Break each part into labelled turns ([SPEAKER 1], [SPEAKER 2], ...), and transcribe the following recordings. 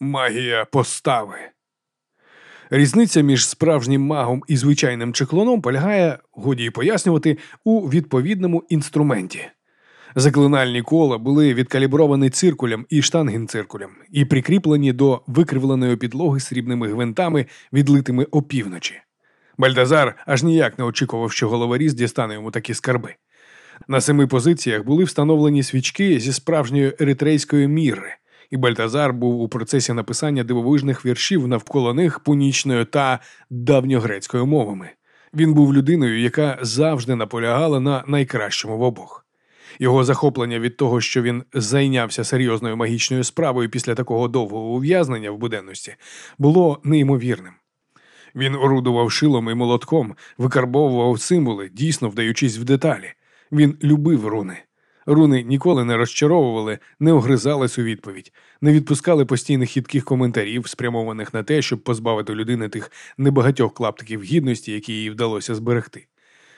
[SPEAKER 1] Магія постави. Різниця між справжнім магом і звичайним чеклоном полягає, годі й пояснювати, у відповідному інструменті. Заклинальні кола були відкалібровані циркулем і штангенциркулем і прикріплені до викривленої підлоги срібними гвинтами, відлитими опівночі. Бальдазар аж ніяк не очікував, що головоріз дістане йому такі скарби. На семи позиціях були встановлені свічки зі справжньої еритрейської міри, і Бальтазар був у процесі написання дивовижних віршів навколо них пунічною та давньогрецькою мовами. Він був людиною, яка завжди наполягала на найкращому в обох. Його захоплення від того, що він зайнявся серйозною магічною справою після такого довгого ув'язнення в буденності, було неймовірним. Він орудував шилом і молотком, викарбовував символи, дійсно вдаючись в деталі. Він любив руни. Руни ніколи не розчаровували, не огризались у відповідь, не відпускали постійних хітких коментарів, спрямованих на те, щоб позбавити людини тих небагатьох клаптиків гідності, які їй вдалося зберегти.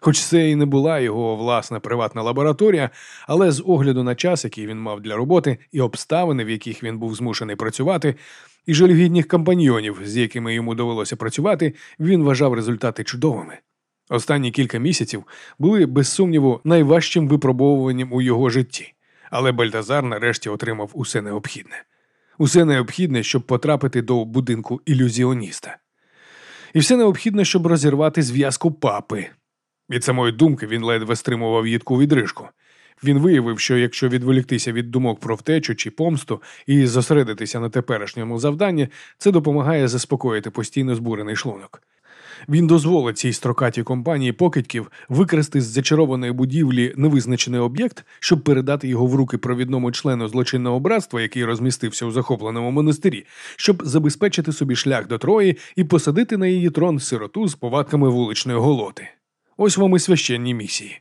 [SPEAKER 1] Хоч це і не була його власна приватна лабораторія, але з огляду на час, який він мав для роботи, і обставини, в яких він був змушений працювати, і жалюгідних компаньйонів, з якими йому довелося працювати, він вважав результати чудовими. Останні кілька місяців були, без сумніву, найважчим випробовуванням у його житті, але Бальтазар нарешті отримав усе необхідне. Усе необхідне, щоб потрапити до будинку ілюзіоніста. І все необхідне, щоб розірвати зв'язку папи. Від самої думки він ледве стримував їдку відрижку. Він виявив, що якщо відволіктися від думок про втечу чи помсту і зосередитися на теперішньому завданні, це допомагає заспокоїти постійно збурений шлунок. Він дозволить цій строкатій компанії покидьків викрасти з зачарованої будівлі невизначений об'єкт, щоб передати його в руки провідному члену злочинного братства, який розмістився у захопленому монастирі, щоб забезпечити собі шлях до Трої і посадити на її трон сироту з повадками вуличної голоти. Ось вам і священні місії.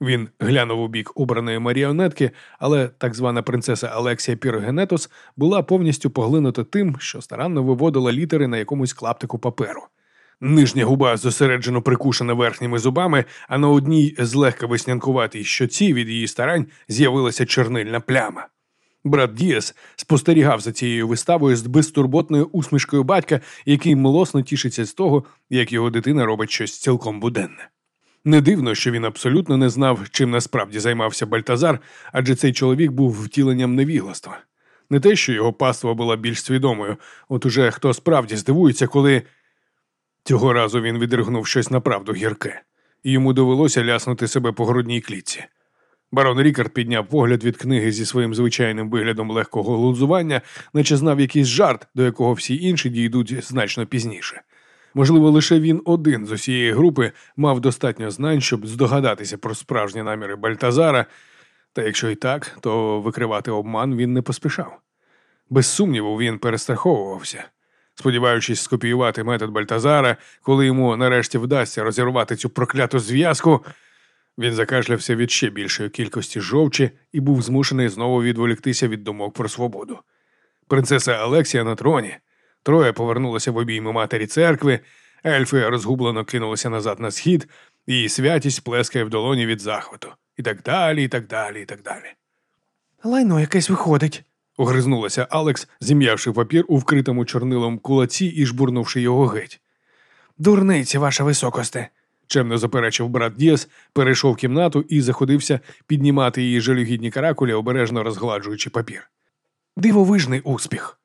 [SPEAKER 1] Він глянув у бік обраної маріонетки, але так звана принцеса Алексія Пірогенетос була повністю поглинута тим, що старанно виводила літери на якомусь клаптику паперу. Нижня губа зосереджено прикушена верхніми зубами, а на одній злегка веснянкуватій щоці від її старань з'явилася чорнильна пляма. Брат Діас спостерігав за цією виставою з безтурботною усмішкою батька, який милосно тішиться з того, як його дитина робить щось цілком буденне. Не дивно, що він абсолютно не знав, чим насправді займався Бальтазар, адже цей чоловік був втіленням невігластва. Не те, що його паства була більш свідомою, от уже хто справді здивується, коли. Цього разу він відригнув щось направду гірке, і йому довелося ляснути себе по грудній клітці. Барон Рікард підняв погляд від книги зі своїм звичайним виглядом легкого глузування, наче знав якийсь жарт, до якого всі інші дійдуть значно пізніше. Можливо, лише він один з усієї групи мав достатньо знань, щоб здогадатися про справжні наміри Бальтазара, та якщо і так, то викривати обман він не поспішав. Без сумніву, він перестраховувався сподіваючись скопіювати метод Бальтазара, коли йому нарешті вдасться розірвати цю прокляту зв'язку. Він закашлявся від ще більшої кількості жовчі і був змушений знову відволіктися від думок про свободу. Принцеса Алексія на троні. Троє повернулося в обійми матері церкви, ельфи розгублено кинулися назад на схід, і святість плескає в долоні від захвату. І так далі, і так далі, і так далі.
[SPEAKER 2] Лайно якесь виходить,
[SPEAKER 1] огризнулася Алекс, зім'явши папір у вкритому чорнилом кулаці і жбурнувши його геть.
[SPEAKER 2] Дурниці, ваша високосте,
[SPEAKER 1] чемно заперечив брат Діас, перейшов кімнату і заходився піднімати її жалюгідні каракулі, обережно розгладжуючи папір. Дивовижний успіх.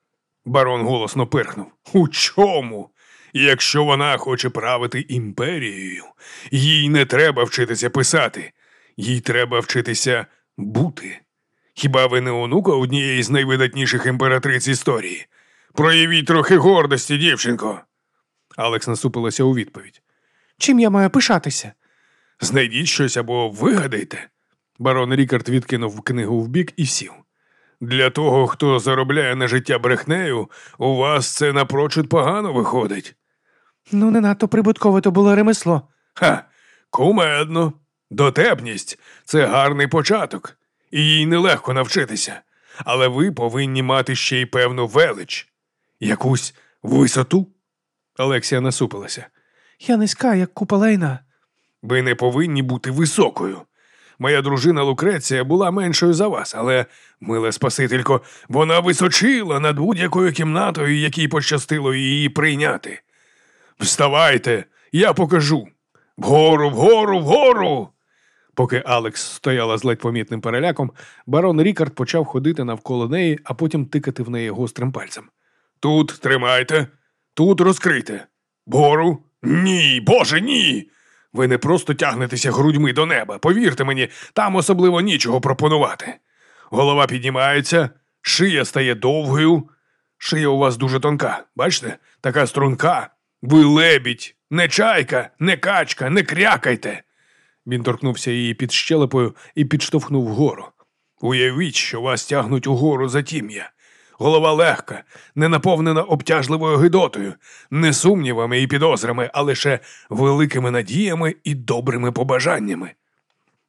[SPEAKER 1] Барон голосно пирхнув. У чому? Якщо вона хоче правити імперією, їй не треба вчитися писати, їй треба вчитися бути. Хіба ви не онука однієї з найвидатніших імператриць історії? Проявіть трохи гордості, дівчинко. Алекс насупилася у відповідь.
[SPEAKER 2] Чим я маю пишатися?
[SPEAKER 1] Знайдіть щось або вигадайте. Барон Рікард відкинув книгу вбік і сів. Для того, хто заробляє на життя брехнею, у вас це напрочуд погано виходить.
[SPEAKER 2] Ну, не надто прибуткове то було ремесло.
[SPEAKER 1] Ха, кумедно. Дотепність це гарний початок і їй нелегко навчитися. Але ви повинні мати ще й певну велич, якусь висоту. Алексія насупилася.
[SPEAKER 2] Я низька, як купа лейна.
[SPEAKER 1] Ви не повинні бути високою. Моя дружина Лукреція була меншою за вас, але, миле Спасителько, вона височила над будь-якою кімнатою, якій пощастило її прийняти. Вставайте, я покажу. Вгору, вгору, вгору. Поки Алекс стояла з ледь помітним переляком, барон Рікард почав ходити навколо неї, а потім тикати в неї гострим пальцем. Тут тримайте, тут розкрийте. Вгору? Ні, Боже, ні. Ви не просто тягнетеся грудьми до неба. Повірте мені, там особливо нічого пропонувати. Голова піднімається, шия стає довгою. Шия у вас дуже тонка, бачите? Така струнка. Ви лебідь, не чайка, не качка, не крякайте. Він торкнувся її під щелепою і підштовхнув вгору. Уявіть, що вас тягнуть угору за тім'я. Голова легка, не наповнена обтяжливою гидотою, не сумнівами і підозрами, а лише великими надіями і добрими побажаннями.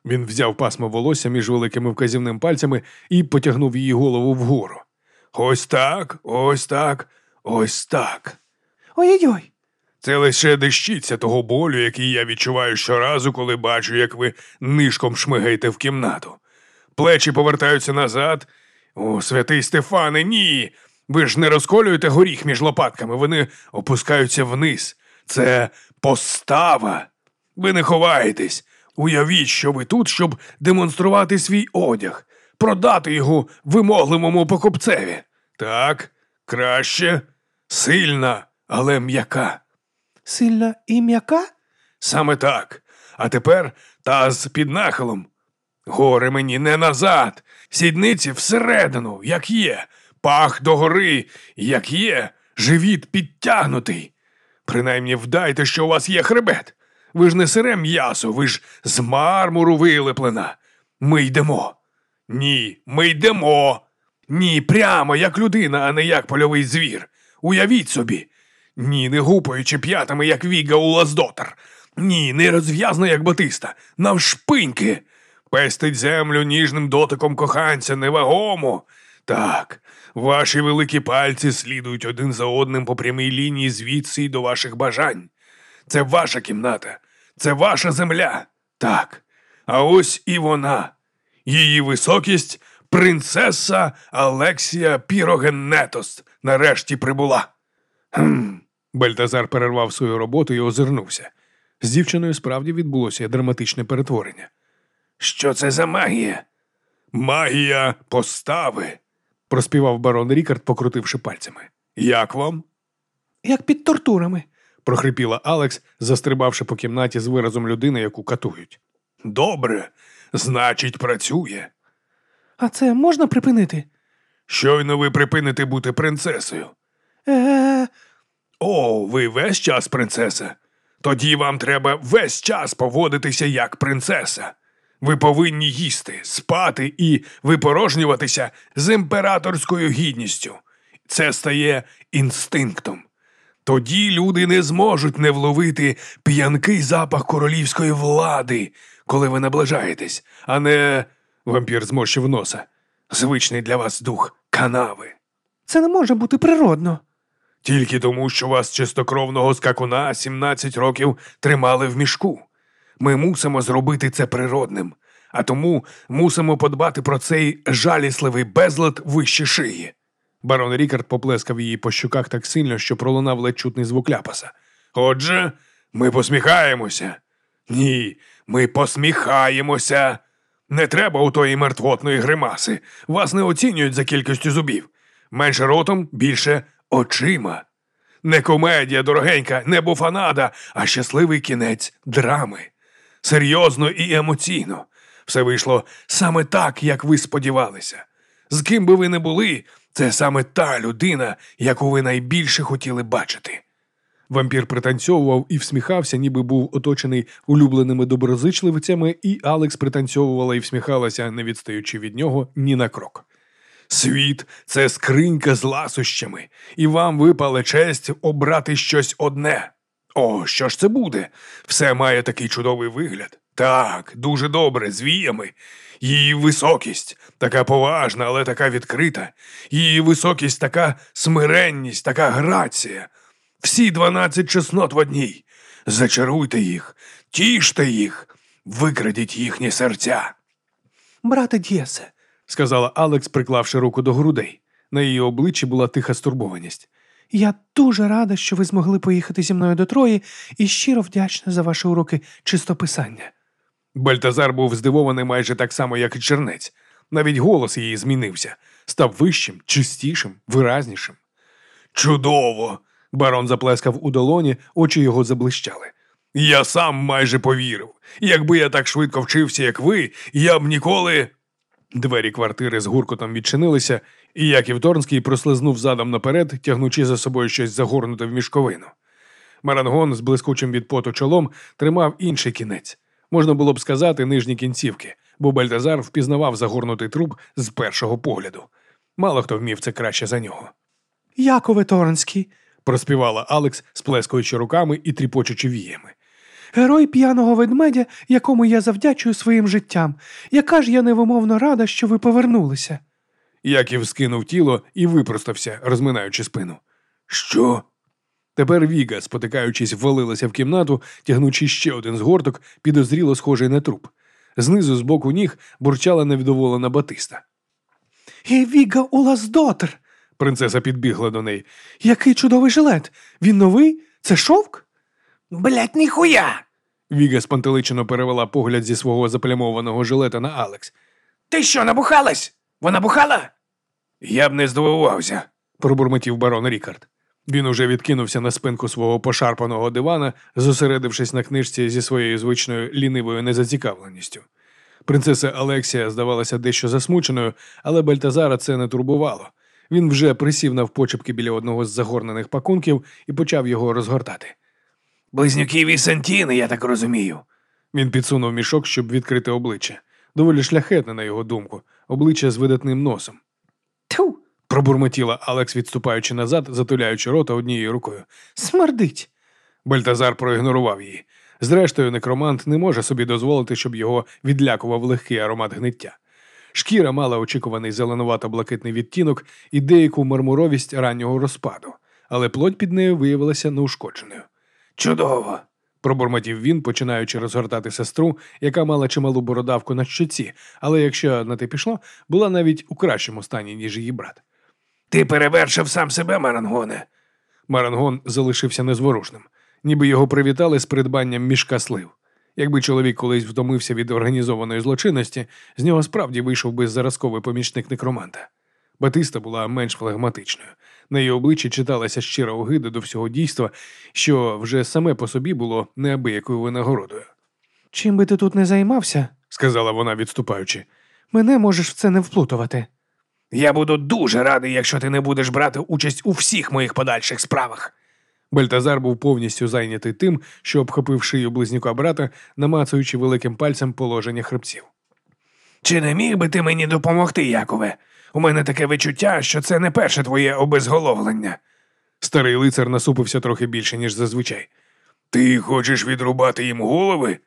[SPEAKER 1] Він взяв пасмо волосся між великими вказівним пальцями і потягнув її голову вгору. Ось так, ось так, ось так.
[SPEAKER 2] Ой-ой-ой.
[SPEAKER 1] Це лише дещиця того болю, який я відчуваю щоразу, коли бачу, як ви нишком шмигаєте в кімнату. Плечі повертаються назад. О, святий Стефане, ні. Ви ж не розколюєте горіх між лопатками, вони опускаються вниз. Це постава. Ви не ховаєтесь. Уявіть, що ви тут, щоб демонструвати свій одяг, продати його вимогливому покупцеві. Так, краще, сильна, але м'яка.
[SPEAKER 2] Сильна і м'яка?
[SPEAKER 1] Саме так. А тепер таз під нахилом. Гори мені не назад, сідниці всередину, як є, пах догори, як є, живіт підтягнутий. Принаймні вдайте, що у вас є хребет. Ви ж не сире м'ясо, ви ж з мармуру вилеплена. Ми йдемо. Ні, ми йдемо. Ні, прямо як людина, а не як польовий звір. Уявіть собі. Ні, не гупаючи п'ятами, як Віга у Лаздотер. Ні, не розв'язно, як Батиста, навшпиньки. Пестить землю ніжним дотиком коханця невагомо. Так, ваші великі пальці слідують один за одним по прямій лінії звідси й до ваших бажань. Це ваша кімната, це ваша земля. Так. А ось і вона. Її високість принцеса Алексія Пірогеннетос нарешті прибула. Хм. Бельтазар перервав свою роботу і озирнувся. З дівчиною справді відбулося драматичне перетворення. Що це за магія? Магія постави, проспівав барон Рікард, покрутивши пальцями. Як вам?
[SPEAKER 2] Як під тортурами.
[SPEAKER 1] прохрипіла Алекс, застрибавши по кімнаті з виразом людини, яку катують. Добре, значить, працює.
[SPEAKER 2] А це можна припинити?
[SPEAKER 1] Щойно ви припините бути принцесою.
[SPEAKER 2] Е,
[SPEAKER 1] О, ви весь час принцеса. Тоді вам треба весь час поводитися як принцеса. Ви повинні їсти, спати і випорожнюватися з імператорською гідністю. Це стає інстинктом. Тоді люди не зможуть не вловити п'янкий запах королівської влади, коли ви наближаєтесь, а не вампір зморщив носа. Звичний для вас дух канави.
[SPEAKER 2] це не може бути природно.
[SPEAKER 1] Тільки тому, що вас чистокровного скакуна 17 років тримали в мішку. Ми мусимо зробити це природним, а тому мусимо подбати про цей жалісливий безлад вище шиї. Барон Рікард поплескав її по щуках так сильно, що пролунав ледь чутний звук ляпаса. Отже, ми посміхаємося. Ні, ми посміхаємося. Не треба у тої мертвотної гримаси. Вас не оцінюють за кількістю зубів. Менше ротом, більше очима. Не комедія, дорогенька, не буфанада, а щасливий кінець драми. Серйозно і емоційно. Все вийшло саме так, як ви сподівалися. З ким би ви не були, це саме та людина, яку ви найбільше хотіли бачити. Вампір пританцьовував і всміхався, ніби був оточений улюбленими доброзичливцями, і Алекс пританцьовувала і всміхалася, не відстаючи від нього ні на крок. Світ це скринька з ласощами, і вам випала честь обрати щось одне. О, що ж це буде? Все має такий чудовий вигляд. Так, дуже добре, з віями. Її високість така поважна, але така відкрита. Її високість така смиренність, така грація. Всі дванадцять чеснот в одній. Зачаруйте їх, тіште їх, викрадіть їхні серця.
[SPEAKER 2] брате Д'єсе,
[SPEAKER 1] сказала Алекс, приклавши руку до грудей. На її обличчі була тиха стурбованість.
[SPEAKER 2] я дуже рада, що ви змогли поїхати зі мною до Трої і щиро вдячна за ваші уроки чистописання.
[SPEAKER 1] Бальтазар був здивований майже так само, як і чернець. Навіть голос її змінився, став вищим, чистішим, виразнішим. Чудово! Барон заплескав у долоні, очі його заблищали. Я сам майже повірив. Якби я так швидко вчився, як ви, я б ніколи. Двері квартири з гуркотом відчинилися, і Яків Торнський прослизнув задом наперед, тягнучи за собою щось загорнуте в мішковину. Марангон з блискучим від поту чолом тримав інший кінець. Можна було б сказати нижні кінцівки, бо Бальтазар впізнавав загорнутий труп з першого погляду. Мало хто вмів це краще за нього.
[SPEAKER 2] Якове Торнський,
[SPEAKER 1] Проспівала Алекс, сплескуючи руками і тріпочучи віями.
[SPEAKER 2] Герой п'яного ведмедя, якому я завдячую своїм життям. Яка ж я невимовно рада, що ви повернулися.
[SPEAKER 1] Яків скинув тіло і випростався, розминаючи спину. Що? Тепер Віга, спотикаючись, ввалилася в кімнату, тягнучи ще один згорток, підозріло схожий на труп. Знизу з боку ніг бурчала невдоволена Батиста.
[SPEAKER 2] І Віга Улаздотер.
[SPEAKER 1] Принцеса підбігла до неї.
[SPEAKER 2] Який чудовий жилет. Він новий? Це шовк?
[SPEAKER 3] Блять, ніхуя!
[SPEAKER 1] Віга спантеличено перевела погляд зі свого заплямованого жилета на Алекс.
[SPEAKER 3] Ти що, набухалась? Вона бухала?
[SPEAKER 1] Я б не здивувався, пробурмотів барон Рікард. Він уже відкинувся на спинку свого пошарпаного дивана, зосередившись на книжці зі своєю звичною лінивою незацікавленістю. Принцеса Алексія здавалася дещо засмученою, але Бальтазара це не турбувало. Він вже присів навпочепки біля одного з загорнених пакунків і почав його розгортати.
[SPEAKER 3] Близнюки Вісентіни, я так розумію.
[SPEAKER 1] Він підсунув мішок, щоб відкрити обличчя. Доволі шляхетне, на його думку, обличчя з видатним носом.
[SPEAKER 2] Тьфу,
[SPEAKER 1] Пробурмотіла Алекс, відступаючи назад, затуляючи рота однією рукою.
[SPEAKER 2] смердить.
[SPEAKER 1] Бальтазар проігнорував її. Зрештою, некромант не може собі дозволити, щоб його відлякував легкий аромат гниття. Шкіра мала очікуваний зеленувато-блакитний відтінок і деяку мармуровість раннього розпаду, але плоть під нею виявилася неушкодженою.
[SPEAKER 3] Чудово.
[SPEAKER 1] Пробурмотів він, починаючи розгортати сестру, яка мала чималу бородавку на щоці, але якщо на те пішло, була навіть у кращому стані, ніж її брат.
[SPEAKER 3] Ти перевершив сам себе, Марангоне.
[SPEAKER 1] Марангон залишився незворушним, ніби його привітали з придбанням мішка слив. Якби чоловік колись втомився від організованої злочинності, з нього справді вийшов би заразковий помічник некроманта. Батиста була менш флегматичною. На її обличчі читалася щира огида до всього дійства, що вже саме по собі було неабиякою винагородою,
[SPEAKER 2] Чим би ти тут не займався,
[SPEAKER 1] сказала вона, відступаючи.
[SPEAKER 2] мене можеш в це не вплутувати.
[SPEAKER 3] Я буду дуже радий, якщо ти не будеш брати участь у всіх моїх подальших справах.
[SPEAKER 1] Бальтазар був повністю зайнятий тим, що обхопив шию близнюка брата, намацуючи великим пальцем положення хребців.
[SPEAKER 3] Чи не міг би ти мені допомогти, Якове? У мене таке відчуття, що це не перше твоє обезголовлення.
[SPEAKER 1] Старий лицар насупився трохи більше, ніж зазвичай.
[SPEAKER 3] Ти хочеш відрубати їм голови?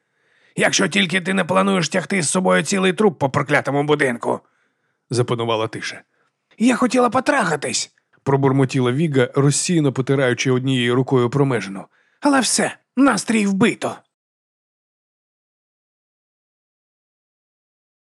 [SPEAKER 3] Якщо тільки ти не плануєш тягти з собою цілий труп по проклятому будинку.
[SPEAKER 1] запанувала тиша.
[SPEAKER 3] Я хотіла потрахатись,
[SPEAKER 1] Пробурмотіла Віга, розсіяно потираючи однією рукою промежину.
[SPEAKER 3] але все, настрій вбито.